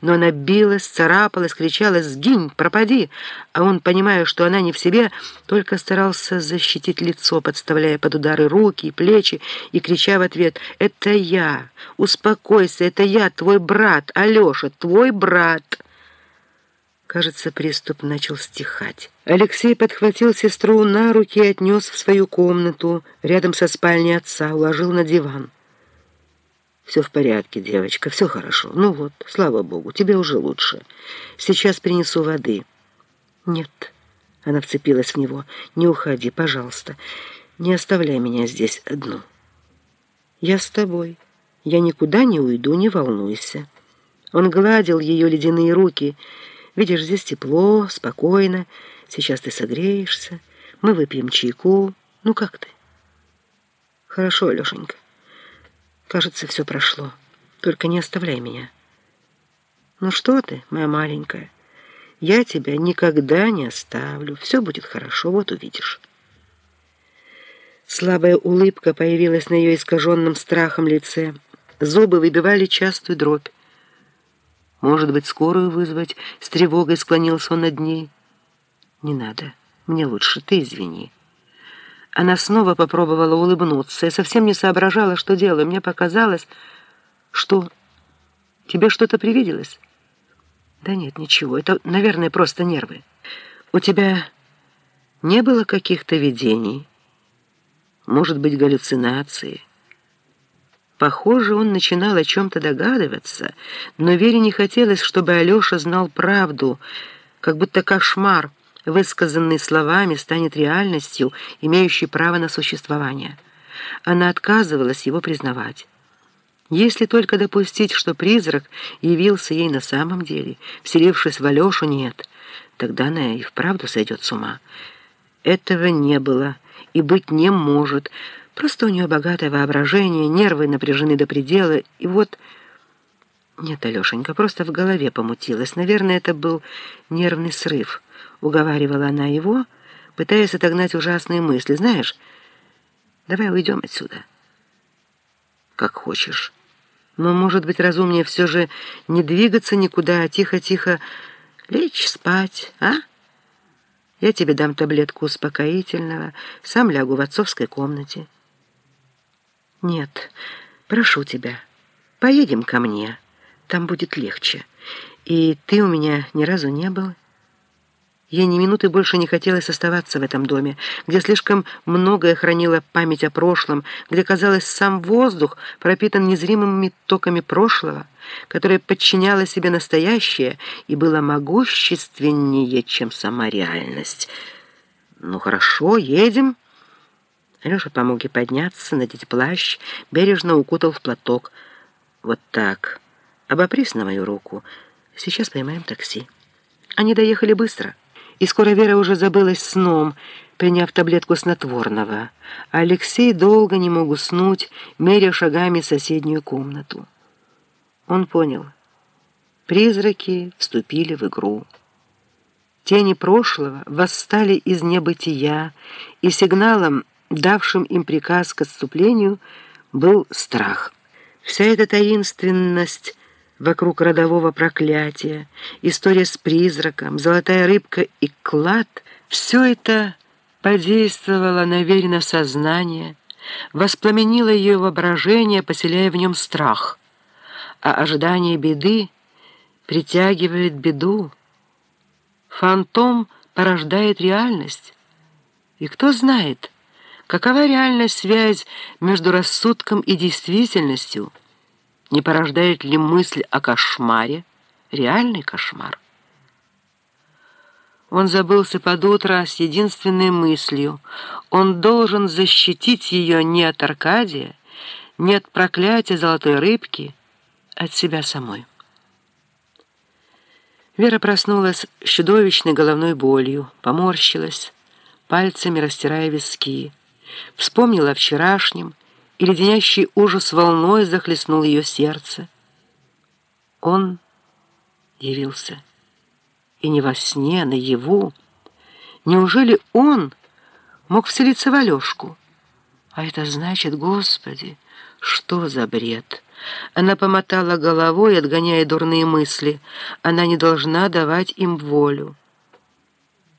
но она билась, царапалась, кричала «Сгинь! Пропади!» А он, понимая, что она не в себе, только старался защитить лицо, подставляя под удары руки и плечи и крича в ответ «Это я! Успокойся! Это я, твой брат! Алеша, твой брат!» Кажется, приступ начал стихать. Алексей подхватил сестру на руки и отнес в свою комнату, рядом со спальней отца, уложил на диван. «Все в порядке, девочка, все хорошо. Ну вот, слава богу, тебе уже лучше. Сейчас принесу воды». «Нет». Она вцепилась в него. «Не уходи, пожалуйста. Не оставляй меня здесь одну». «Я с тобой. Я никуда не уйду, не волнуйся». Он гладил ее ледяные руки. «Видишь, здесь тепло, спокойно. Сейчас ты согреешься. Мы выпьем чайку. Ну, как ты?» «Хорошо, Алешенька». Кажется, все прошло. Только не оставляй меня. Ну что ты, моя маленькая, я тебя никогда не оставлю. Все будет хорошо, вот увидишь. Слабая улыбка появилась на ее искаженном страхом лице. Зубы выбивали частую дробь. Может быть, скорую вызвать? С тревогой склонился он над ней. Не надо. Мне лучше. Ты извини. Она снова попробовала улыбнуться и совсем не соображала, что делаю. Мне показалось, что... Тебе что-то привиделось? Да нет, ничего. Это, наверное, просто нервы. У тебя не было каких-то видений? Может быть, галлюцинации? Похоже, он начинал о чем-то догадываться, но Вере не хотелось, чтобы Алеша знал правду, как будто кошмар — высказанный словами, станет реальностью, имеющей право на существование. Она отказывалась его признавать. Если только допустить, что призрак явился ей на самом деле, вселившись в Алешу, нет, тогда она и вправду сойдет с ума. Этого не было и быть не может. Просто у нее богатое воображение, нервы напряжены до предела, и вот... Нет, Алешенька, просто в голове помутилась. Наверное, это был нервный срыв. Уговаривала она его, пытаясь отогнать ужасные мысли. «Знаешь, давай уйдем отсюда». «Как хочешь. Но, может быть, разумнее все же не двигаться никуда, а тихо-тихо лечь спать, а? Я тебе дам таблетку успокоительного, сам лягу в отцовской комнате». «Нет, прошу тебя, поедем ко мне, там будет легче. И ты у меня ни разу не был». Ей ни минуты больше не хотелось оставаться в этом доме, где слишком многое хранило память о прошлом, где, казалось, сам воздух пропитан незримыми токами прошлого, которое подчиняло себе настоящее и было могущественнее, чем сама реальность. «Ну хорошо, едем». Алеша помог ей подняться, надеть плащ, бережно укутал в платок. «Вот так. Обопрись на мою руку. Сейчас поймаем такси». Они доехали быстро и скоро Вера уже забылась сном, приняв таблетку снотворного, а Алексей долго не мог уснуть, меря шагами соседнюю комнату. Он понял. Призраки вступили в игру. Тени прошлого восстали из небытия, и сигналом, давшим им приказ к отступлению, был страх. Вся эта таинственность вокруг родового проклятия, история с призраком, золотая рыбка и клад — все это подействовало на Верина сознание, воспламенило ее воображение, поселяя в нем страх. А ожидание беды притягивает беду. Фантом порождает реальность. И кто знает, какова реальная связь между рассудком и действительностью — не порождает ли мысль о кошмаре реальный кошмар? Он забылся под утро с единственной мыслью. Он должен защитить ее не от Аркадия, не от проклятия золотой рыбки, от себя самой. Вера проснулась с чудовищной головной болью, поморщилась, пальцами растирая виски. Вспомнила о вчерашнем, и леденящий ужас волной захлестнул ее сердце. Он явился. И не во сне, а наяву. Неужели он мог вселиться в Алешку? А это значит, Господи, что за бред? Она помотала головой, отгоняя дурные мысли. Она не должна давать им волю.